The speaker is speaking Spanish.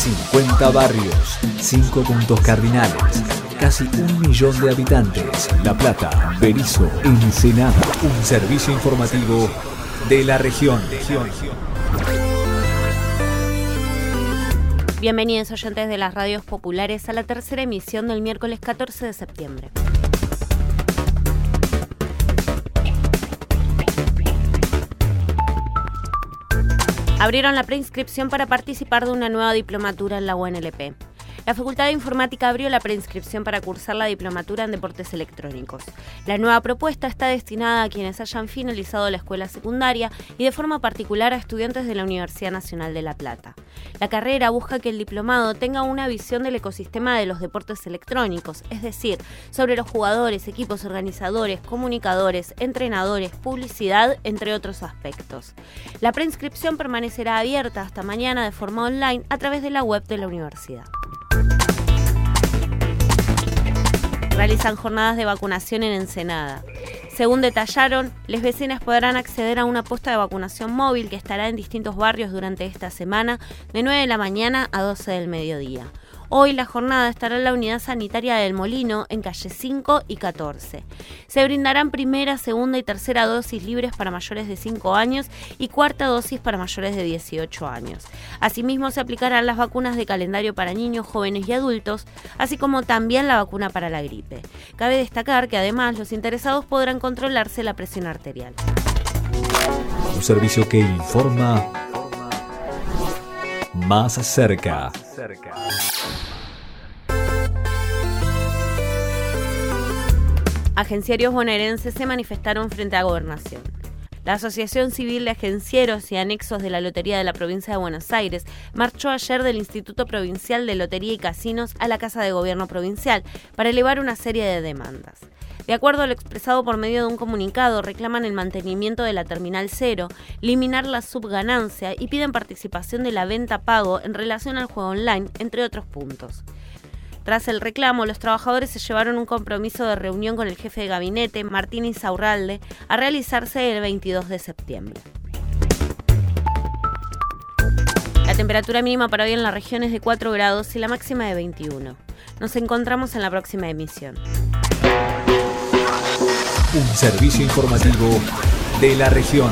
50 barrios, 5 puntos cardinales, casi un millón de habitantes. La Plata, Berizo, Ensenada. Un servicio informativo de la región. Bienvenidos oyentes de las radios populares a la tercera emisión del miércoles 14 de septiembre. Abrieron la preinscripción para participar de una nueva diplomatura en la UNLP. La Facultad de Informática abrió la preinscripción para cursar la diplomatura en deportes electrónicos. La nueva propuesta está destinada a quienes hayan finalizado la escuela secundaria y de forma particular a estudiantes de la Universidad Nacional de La Plata. La carrera busca que el diplomado tenga una visión del ecosistema de los deportes electrónicos, es decir, sobre los jugadores, equipos organizadores, comunicadores, entrenadores, publicidad, entre otros aspectos. La preinscripción permanecerá abierta hasta mañana de forma online a través de la web de la universidad. Realizan jornadas de vacunación en Ensenada. Según detallaron, las vecinas podrán acceder a una posta de vacunación móvil que estará en distintos barrios durante esta semana de 9 de la mañana a 12 del mediodía. Hoy la jornada estará en la unidad sanitaria del Molino, en calle 5 y 14. Se brindarán primera, segunda y tercera dosis libres para mayores de 5 años y cuarta dosis para mayores de 18 años. Asimismo, se aplicarán las vacunas de calendario para niños, jóvenes y adultos, así como también la vacuna para la gripe. Cabe destacar que además los interesados podrán controlarse la presión arterial. Un servicio que informa más cerca. Agenciarios bonaerenses se manifestaron frente a Gobernación. La Asociación Civil de Agencieros y Anexos de la Lotería de la Provincia de Buenos Aires marchó ayer del Instituto Provincial de Lotería y Casinos a la Casa de Gobierno Provincial para elevar una serie de demandas. De acuerdo a lo expresado por medio de un comunicado, reclaman el mantenimiento de la Terminal Cero, eliminar la subganancia y piden participación de la venta pago en relación al juego online, entre otros puntos. Tras el reclamo, los trabajadores se llevaron un compromiso de reunión con el jefe de gabinete, Martín Insaurralde, a realizarse el 22 de septiembre. La temperatura mínima para hoy en la región es de 4 grados y la máxima de 21. Nos encontramos en la próxima emisión. Un servicio informativo de la región.